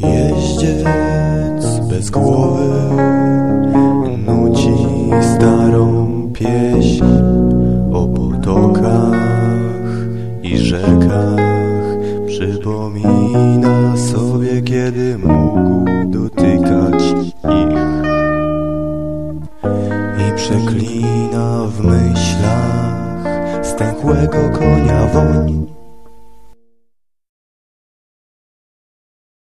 Jeździec bez głowy nuci starą pieśń o potokach i rzekach. Przypomina sobie, kiedy mógł dotykać ich i przeklina w myślach stękłego konia woń